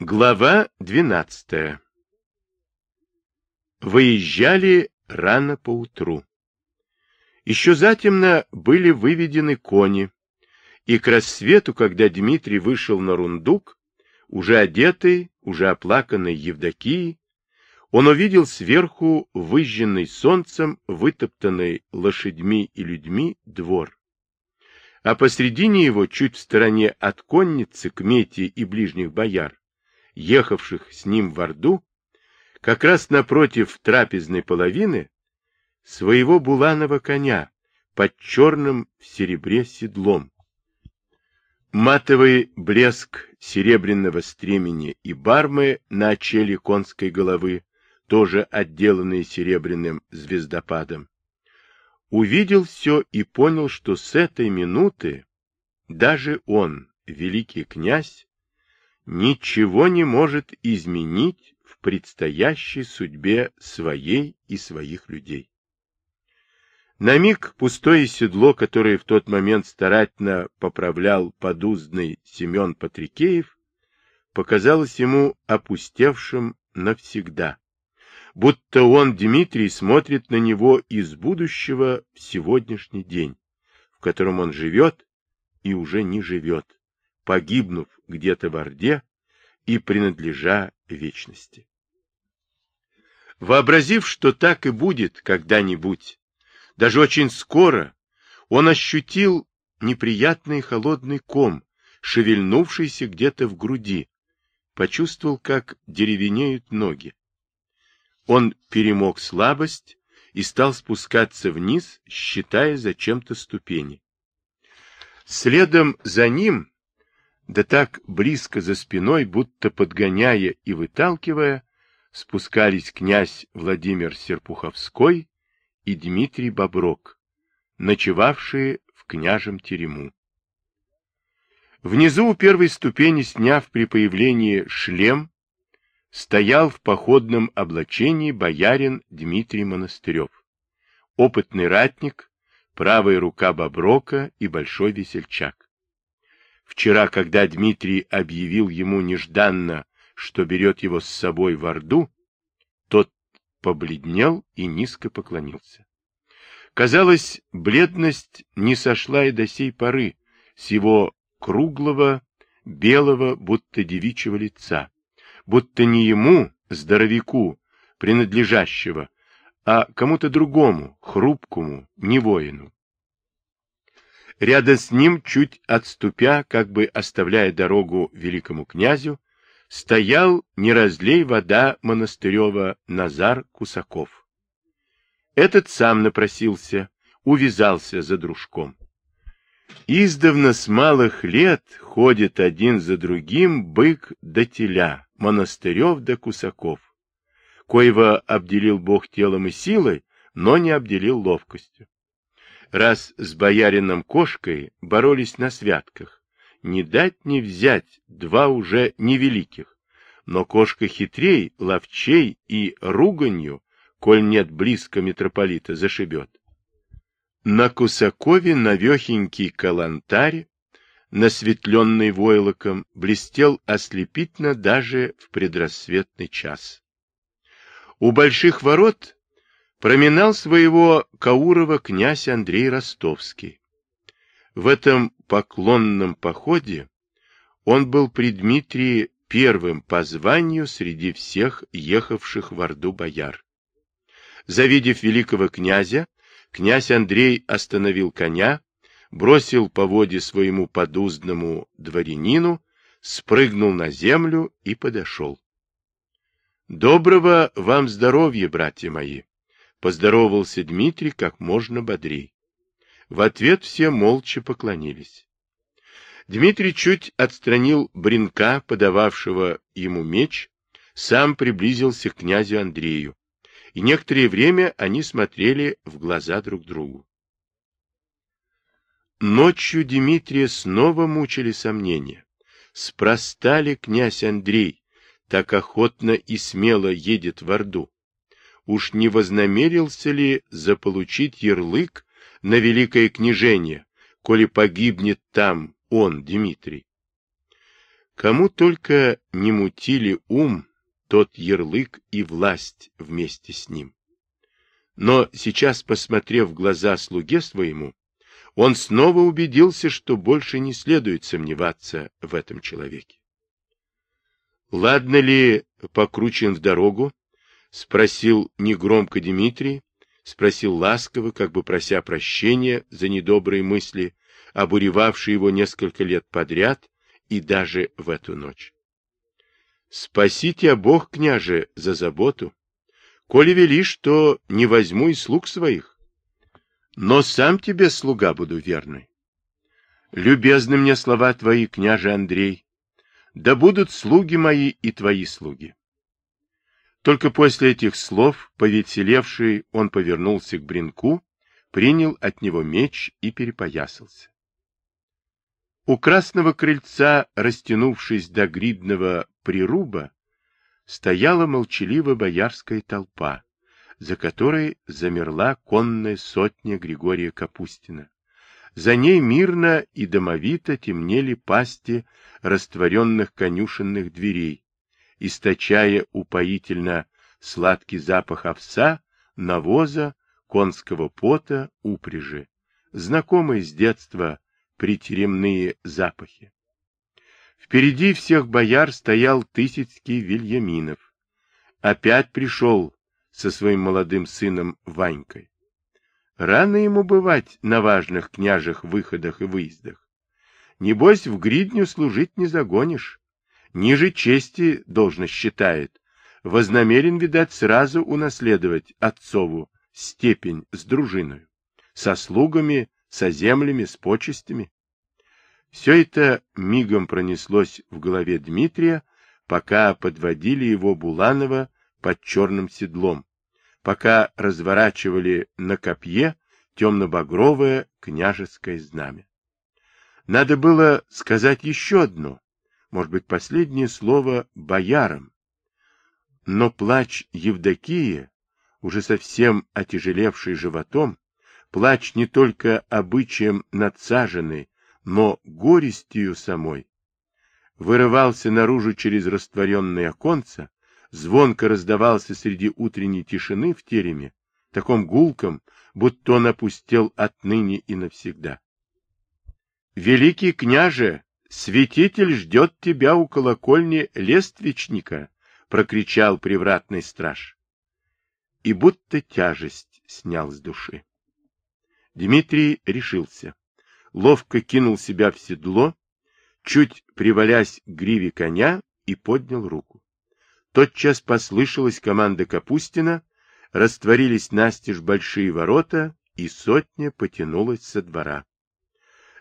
Глава двенадцатая Выезжали рано поутру. Еще затемно были выведены кони, и к рассвету, когда Дмитрий вышел на рундук, уже одетый, уже оплаканный Евдокией, он увидел сверху выжженный солнцем, вытоптанный лошадьми и людьми двор. А посредине его, чуть в стороне от конницы, кмети и ближних бояр, ехавших с ним в Орду, как раз напротив трапезной половины, своего буланого коня под черным в серебре седлом. Матовый блеск серебряного стремени и бармы на очеле конской головы, тоже отделанные серебряным звездопадом, увидел все и понял, что с этой минуты даже он, великий князь, ничего не может изменить в предстоящей судьбе своей и своих людей. На миг пустое седло, которое в тот момент старательно поправлял подуздный Семен Патрикеев, показалось ему опустевшим навсегда, будто он, Дмитрий, смотрит на него из будущего в сегодняшний день, в котором он живет и уже не живет, погибнув где-то в Орде и принадлежа вечности. Вообразив, что так и будет когда-нибудь, даже очень скоро он ощутил неприятный холодный ком, шевельнувшийся где-то в груди, почувствовал, как деревенеют ноги. Он перемог слабость и стал спускаться вниз, считая зачем-то ступени. Следом за ним, да так близко за спиной, будто подгоняя и выталкивая, спускались князь Владимир Серпуховской и Дмитрий Боброк, ночевавшие в княжем терему. Внизу у первой ступени, сняв при появлении шлем, стоял в походном облачении боярин Дмитрий Монастырев, опытный ратник, правая рука Боброка и большой весельчак. Вчера, когда Дмитрий объявил ему нежданно, что берет его с собой в Орду, тот побледнел и низко поклонился. Казалось, бледность не сошла и до сей поры с его круглого, белого, будто девичьего лица, будто не ему, здоровяку, принадлежащего, а кому-то другому, хрупкому, не воину. Рядом с ним, чуть отступя, как бы оставляя дорогу великому князю, стоял не разлей вода монастырева Назар Кусаков. Этот сам напросился, увязался за дружком. Издавна с малых лет ходит один за другим бык до теля, монастырев до Кусаков, коего обделил Бог телом и силой, но не обделил ловкостью. Раз с боярином кошкой боролись на святках, не дать не взять два уже невеликих, но кошка хитрей, ловчей и руганью, коль нет близко митрополита, зашибет. На Кусакове навехенький калантарь, насветленный войлоком, блестел ослепительно даже в предрассветный час. У больших ворот проминал своего Каурова князь Андрей Ростовский. В этом поклонном походе он был при Дмитрии первым по званию среди всех ехавших в Орду бояр. Завидев великого князя, князь Андрей остановил коня, бросил по воде своему подуздному дворянину, спрыгнул на землю и подошел. — Доброго вам здоровья, братья мои! — поздоровался Дмитрий как можно бодрей. В ответ все молча поклонились. Дмитрий чуть отстранил бринка, подававшего ему меч, сам приблизился к князю Андрею, и некоторое время они смотрели в глаза друг другу. Ночью Дмитрия снова мучили сомнения. Спроста ли князь Андрей так охотно и смело едет в Орду? Уж не вознамерился ли заполучить ярлык на великое княжение, коли погибнет там он, Дмитрий. Кому только не мутили ум, тот ярлык и власть вместе с ним. Но сейчас, посмотрев в глаза слуге своему, он снова убедился, что больше не следует сомневаться в этом человеке. «Ладно ли покручен в дорогу?» — спросил негромко Дмитрий, спросил ласково, как бы прося прощения за недобрые мысли, обуревавшие его несколько лет подряд и даже в эту ночь. «Спасите, а Бог, княже, за заботу. Коли велишь, то не возьму и слуг своих. Но сам тебе слуга буду верный. Любезны мне слова твои, княже Андрей, да будут слуги мои и твои слуги. Только после этих слов, повеселевший, он повернулся к Бринку, принял от него меч и перепоясался. У красного крыльца, растянувшись до гридного прируба, стояла молчаливо боярская толпа, за которой замерла конная сотня Григория Капустина. За ней мирно и домовито темнели пасти растворенных конюшенных дверей, источая упоительно сладкий запах овса, навоза, конского пота, упряжи, знакомые с детства притеремные запахи. Впереди всех бояр стоял Тысяцкий Вильяминов. Опять пришел со своим молодым сыном Ванькой. Рано ему бывать на важных княжих выходах и выездах. Небось, в гридню служить не загонишь. Ниже чести, должно считает. Вознамерен, видать, сразу унаследовать отцову степень с дружиной, со слугами, со землями, с почестями. Все это мигом пронеслось в голове Дмитрия, пока подводили его Буланова под черным седлом, пока разворачивали на копье темно-багровое княжеское знамя. Надо было сказать еще одно, может быть, последнее слово боярам. Но плач Евдокии, уже совсем отяжелевший животом, плач не только обычаем надсаженный, но горестью самой, вырывался наружу через растворенные оконца, звонко раздавался среди утренней тишины в тереме, таком гулком, будто он опустел отныне и навсегда. «Великий княже, святитель ждет тебя у колокольни лествичника!» — прокричал привратный страж. И будто тяжесть снял с души. Дмитрий решился. Ловко кинул себя в седло, чуть привалясь к гриве коня и поднял руку. Тотчас послышалась команда Капустина, растворились настежь большие ворота, и сотня потянулась со двора.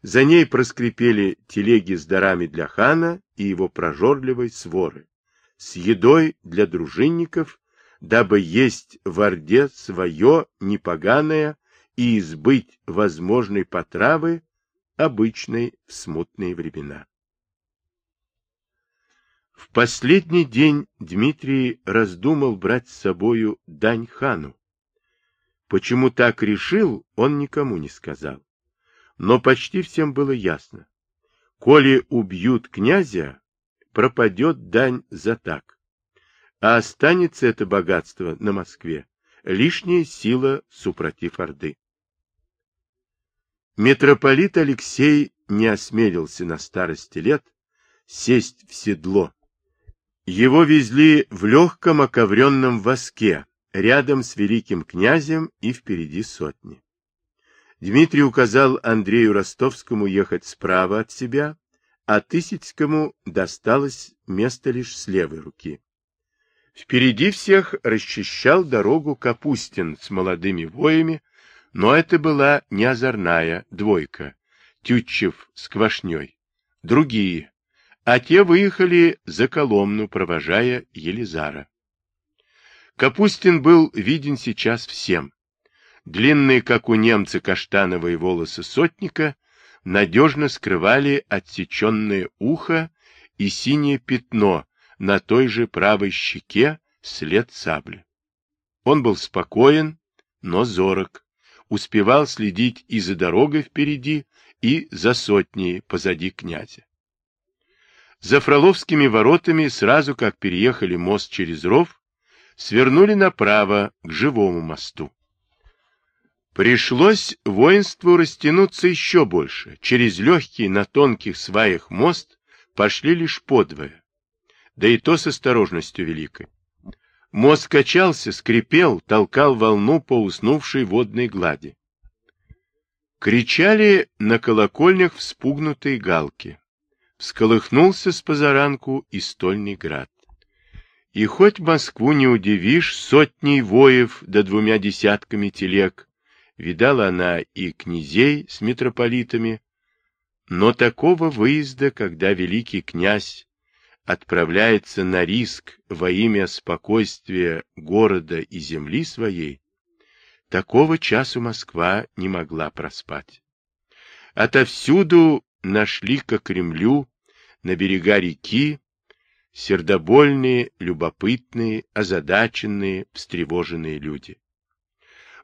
За ней проскрипели телеги с дарами для хана и его прожорливой своры, с едой для дружинников, дабы есть в Орде свое непоганое и избыть возможной потравы, обычной в смутные времена. В последний день Дмитрий раздумал брать с собою дань хану. Почему так решил, он никому не сказал. Но почти всем было ясно. Коли убьют князя, пропадет дань за так. А останется это богатство на Москве, лишняя сила супротив Орды. Митрополит Алексей не осмелился на старости лет сесть в седло, его везли в легком оковренном воске, рядом с великим князем и впереди сотни. Дмитрий указал Андрею Ростовскому ехать справа от себя, а Тысяцкому досталось место лишь с левой руки. Впереди всех расчищал дорогу Капустин с молодыми воями, но это была не озорная двойка, Тютчев с Квашней. Другие, а те выехали за Коломну, провожая Елизара. Капустин был виден сейчас всем. Длинные, как у немца, каштановые волосы сотника надежно скрывали отсеченное ухо и синее пятно на той же правой щеке след сабли. Он был спокоен, но зорок, успевал следить и за дорогой впереди, и за сотней позади князя. За Фроловскими воротами, сразу как переехали мост через ров, свернули направо к живому мосту. Пришлось воинству растянуться еще больше. Через легкий на тонких сваях мост пошли лишь подвое. Да и то с осторожностью великой. Мост качался, скрипел, толкал волну по уснувшей водной глади. Кричали на колокольнях вспугнутые галки. Всколыхнулся с позаранку и стольный град. И хоть Москву не удивишь сотней воев да двумя десятками телег, видала она и князей с митрополитами, но такого выезда, когда великий князь отправляется на риск во имя спокойствия города и земли своей, такого часу Москва не могла проспать. Отовсюду нашли ко Кремлю, на берега реки, сердобольные, любопытные, озадаченные, встревоженные люди.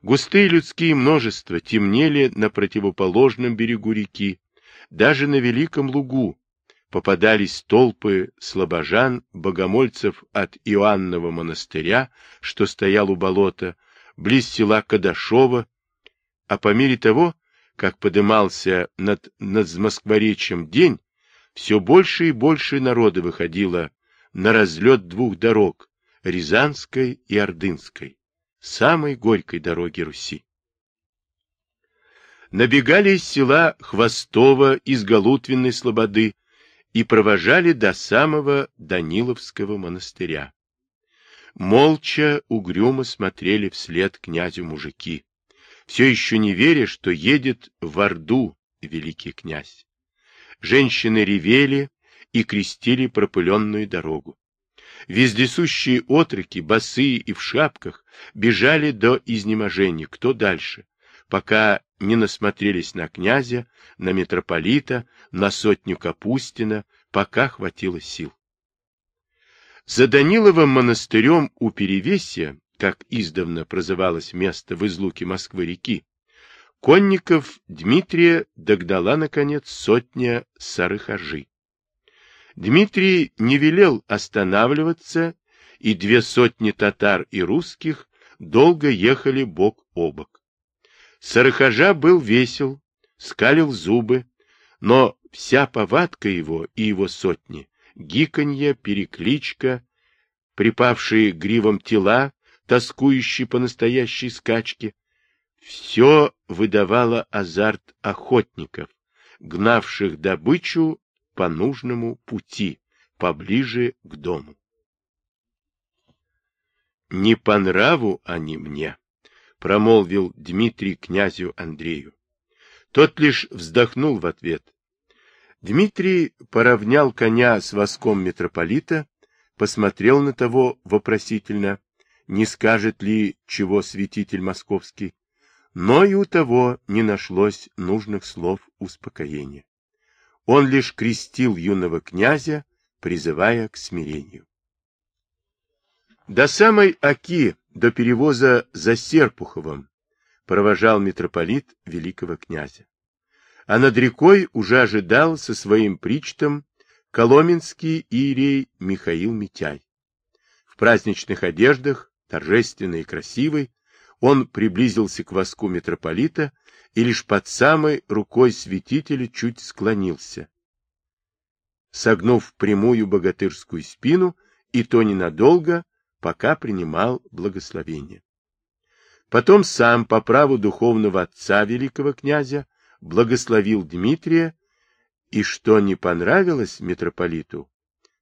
Густые людские множества темнели на противоположном берегу реки, даже на Великом Лугу попадались толпы слабожан, богомольцев от Иоаннова монастыря, что стоял у болота, близ села Кадашова, а по мере того, как подымался над, над Москворечьем день, все больше и больше народа выходило на разлет двух дорог, Рязанской и Ордынской самой горькой дороги Руси. Набегали из села Хвостово из Галутвенной слободы и провожали до самого Даниловского монастыря. Молча, угрюмо смотрели вслед князю мужики, все еще не веря, что едет в Орду великий князь. Женщины ревели и крестили пропыленную дорогу. Вездесущие отроки, босые и в шапках, бежали до изнеможения, кто дальше, пока не насмотрелись на князя, на митрополита, на сотню Капустина, пока хватило сил. За Даниловым монастырем у Перевесья, как издавна прозывалось место в излуке Москвы-реки, конников Дмитрия догнала, наконец, сотня сарыхажи. Дмитрий не велел останавливаться, и две сотни татар и русских долго ехали бок о бок. Сарахажа был весел, скалил зубы, но вся повадка его и его сотни, гиканье, перекличка, припавшие гривом тела, тоскующие по настоящей скачке, все выдавало азарт охотников, гнавших добычу по нужному пути, поближе к дому. «Не по нраву они мне», — промолвил Дмитрий князю Андрею. Тот лишь вздохнул в ответ. Дмитрий поравнял коня с воском митрополита, посмотрел на того вопросительно, не скажет ли чего святитель московский, но и у того не нашлось нужных слов успокоения. Он лишь крестил юного князя, призывая к смирению. До самой Оки, до перевоза за Серпуховым, провожал митрополит великого князя. А над рекой уже ожидал со своим причтом коломенский иерей Михаил Митяй. В праздничных одеждах, торжественный и красивый, он приблизился к воску митрополита и лишь под самой рукой святителя чуть склонился. Согнув прямую богатырскую спину, и то ненадолго, пока принимал благословение. Потом сам по праву духовного отца великого князя благословил Дмитрия, и что не понравилось митрополиту,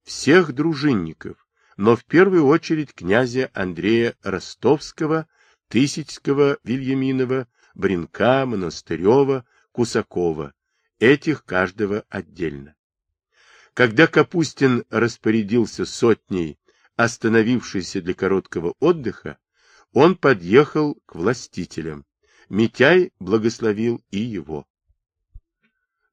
всех дружинников, но в первую очередь князя Андрея Ростовского, Тысячского, Вильяминова, Бринка, Монастырева, Кусакова, этих каждого отдельно. Когда Капустин распорядился сотней, остановившейся для короткого отдыха, он подъехал к властителям. Митяй благословил и его.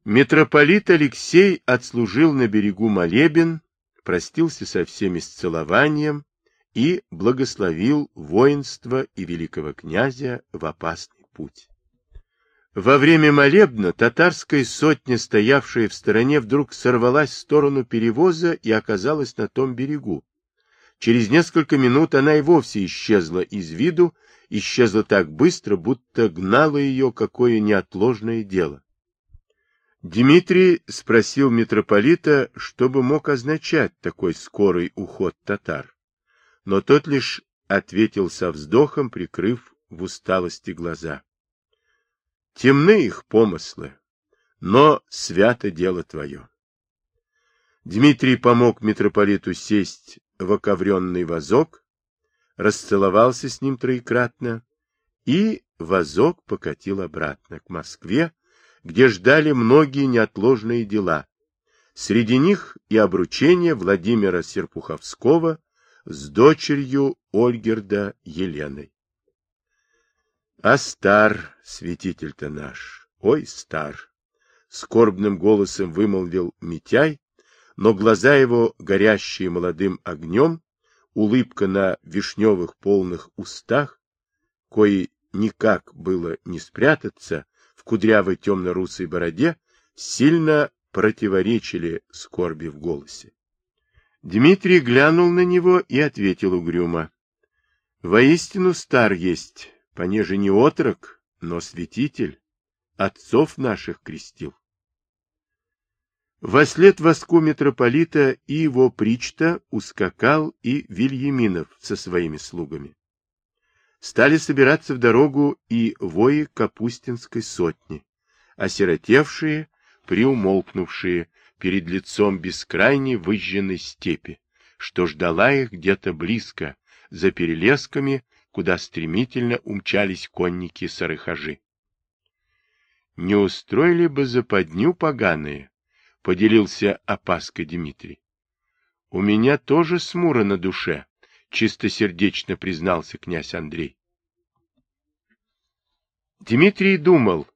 Митрополит Алексей отслужил на берегу молебен, простился со всеми с целованием и благословил воинство и великого князя в опасный путь. Во время молебна татарская сотня, стоявшая в стороне, вдруг сорвалась в сторону перевоза и оказалась на том берегу. Через несколько минут она и вовсе исчезла из виду, исчезла так быстро, будто гнало ее какое неотложное дело. Дмитрий спросил митрополита, что бы мог означать такой скорый уход татар, но тот лишь ответил со вздохом, прикрыв в усталости глаза. Темны их помыслы, но свято дело твое. Дмитрий помог митрополиту сесть в оковренный вазок, расцеловался с ним троекратно, и вазок покатил обратно к Москве, где ждали многие неотложные дела. Среди них и обручение Владимира Серпуховского с дочерью Ольгерда Еленой. А стар святитель-то наш, ой, стар! Скорбным голосом вымолвил Митяй, но глаза его, горящие молодым огнем, улыбка на вишневых полных устах, кои никак было не спрятаться в кудрявой темно-русой бороде, сильно противоречили скорби в голосе. Дмитрий глянул на него и ответил угрюмо. — Воистину стар есть, понеже не отрок, но святитель, отцов наших крестил. Вослед воску митрополита и его причта ускакал и Вильяминов со своими слугами. Стали собираться в дорогу и вои Капустинской сотни, осиротевшие, приумолкнувшие перед лицом бескрайней выжженной степи, что ждала их где-то близко, за перелесками куда стремительно умчались конники-сарыхажи. Не устроили бы западню поганые, поделился опаской Дмитрий. У меня тоже смура на душе, чистосердечно признался князь Андрей. Дмитрий думал,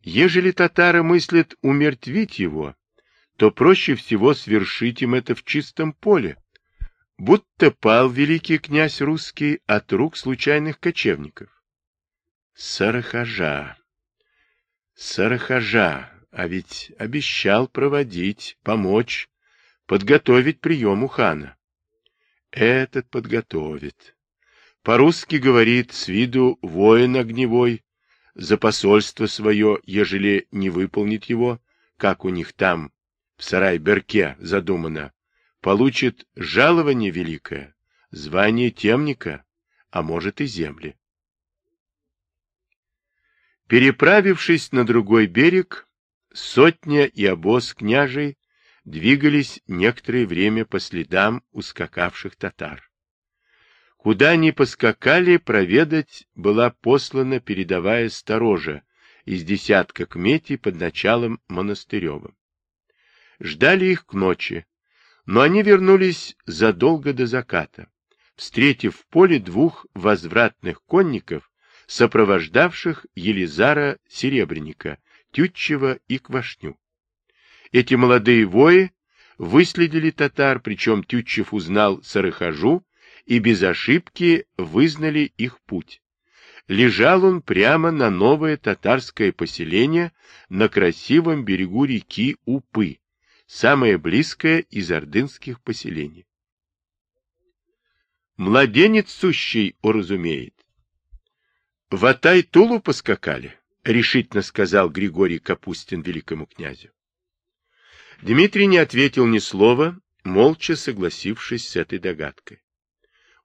ежели татары мыслят умертвить его, то проще всего свершить им это в чистом поле, будто пал великий князь русский от рук случайных кочевников. Сарахажа. Сарахажа, а ведь обещал проводить, помочь, подготовить прием у хана. Этот подготовит. По-русски говорит с виду воин огневой, за посольство свое, ежели не выполнит его, как у них там, в сарай-берке задумано, получит жалование великое, звание темника, а может и земли. Переправившись на другой берег, сотня и обоз княжей двигались некоторое время по следам ускакавших татар. Куда они поскакали, проведать была послана передовая сторожа из десятка кметей под началом Монастыревым. Ждали их к ночи, но они вернулись задолго до заката, встретив в поле двух возвратных конников, сопровождавших Елизара Серебренника, Тютчева и Квашню. Эти молодые вои выследили татар, причем Тютчев узнал Сарыхажу и без ошибки вызнали их путь. Лежал он прямо на новое татарское поселение на красивом берегу реки Упы, самое близкое из ордынских поселений. Младенец сущий уразумеет. В Атай-Тулу поскакали, решительно сказал Григорий Капустин великому князю. Дмитрий не ответил ни слова, молча согласившись с этой догадкой.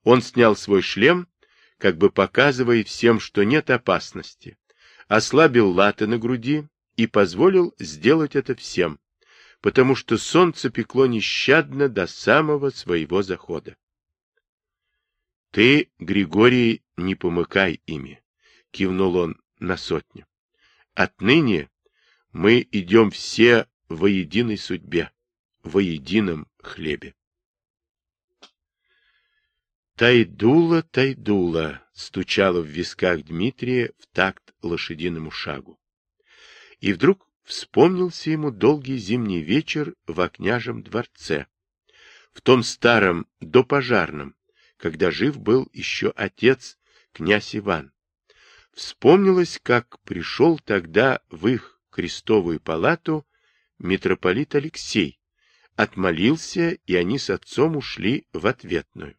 Он снял свой шлем, как бы показывая всем, что нет опасности, ослабил латы на груди и позволил сделать это всем, потому что солнце пекло нещадно до самого своего захода. Ты, Григорий, не помыкай ими, кивнул он на сотню. Отныне мы идем все во единой судьбе, во едином хлебе. Тайдула, тайдула, стучало в висках Дмитрия в такт лошадиному шагу. И вдруг Вспомнился ему долгий зимний вечер в окняжем дворце, в том старом допожарном, когда жив был еще отец, князь Иван. Вспомнилось, как пришел тогда в их крестовую палату митрополит Алексей, отмолился, и они с отцом ушли в ответную.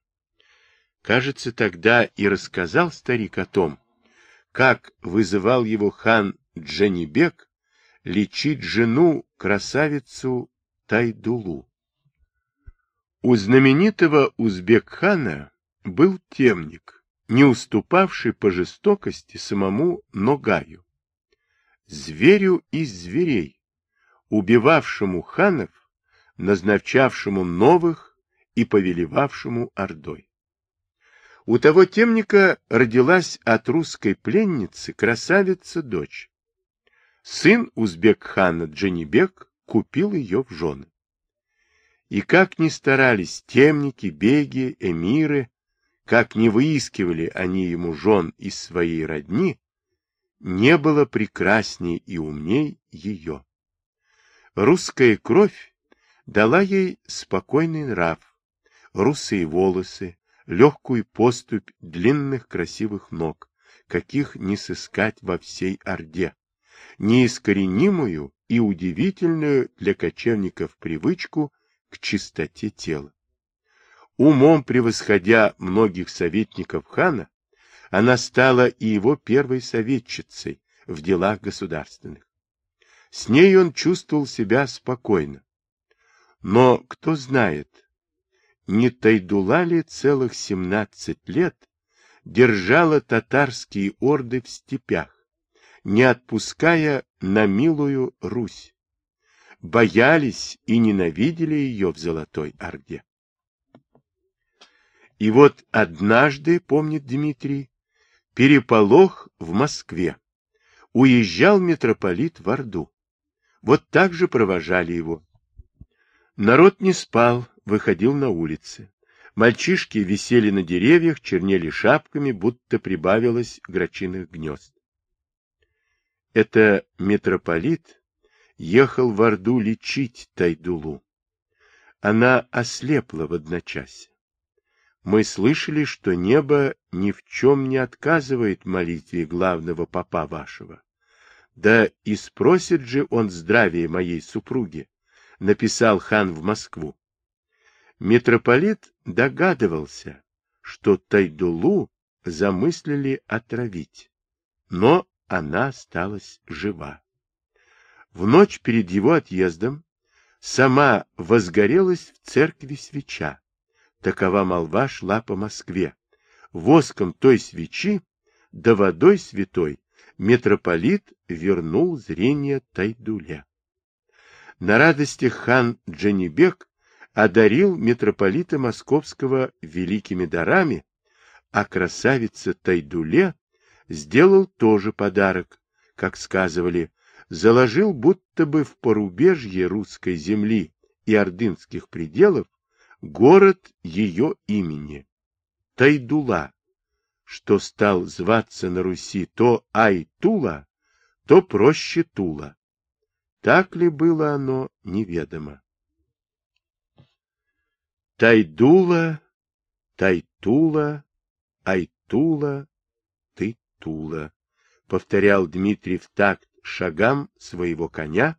Кажется, тогда и рассказал старик о том, как вызывал его хан Джанибек лечить жену, красавицу Тайдулу. У знаменитого узбек-хана был темник, не уступавший по жестокости самому Ногаю. Зверю из зверей, убивавшему ханов, назначавшему новых и повелевавшему ордой. У того темника родилась от русской пленницы красавица-дочь. Сын узбек-хана Джанибек купил ее в жены. И как ни старались темники, беги, эмиры, как не выискивали они ему жен из своей родни, не было прекрасней и умней ее. Русская кровь дала ей спокойный нрав, русые волосы, легкую поступь длинных красивых ног, каких не сыскать во всей Орде, неискоренимую и удивительную для кочевников привычку к чистоте тела. Умом превосходя многих советников хана, она стала и его первой советчицей в делах государственных. С ней он чувствовал себя спокойно. Но кто знает, не Тайдула ли целых семнадцать лет держала татарские орды в степях, не отпуская на милую Русь? Боялись и ненавидели ее в Золотой Орде. И вот однажды, помнит Дмитрий, переполох в Москве. Уезжал митрополит в Орду. Вот так же провожали его. Народ не спал, выходил на улицы. Мальчишки висели на деревьях, чернели шапками, будто прибавилось грачиных гнезд. Это митрополит ехал в Орду лечить Тайдулу. Она ослепла в одночасье. Мы слышали, что небо ни в чем не отказывает молитве главного папа вашего. Да и спросит же он здравия моей супруги, написал хан в Москву. Митрополит догадывался, что Тайдулу замыслили отравить, но она осталась жива. В ночь перед его отъездом сама возгорелась в церкви свеча. Такова молва шла по Москве. Воском той свечи да водой святой митрополит вернул зрение Тайдуле. На радостях хан Джанибек одарил митрополита Московского великими дарами, а красавица Тайдуле сделал тоже подарок, как сказывали, заложил будто бы в порубежье русской земли и ордынских пределов город ее имени, Тайдула, что стал зваться на Руси то Айтула, то проще Тула. Так ли было оно, неведомо. Тайдула, Тайтула, Айтула, Тула, повторял Дмитрий в такт шагам своего коня,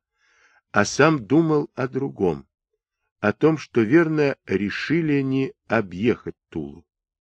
а сам думал о другом, о том, что верно решили они объехать Тулу.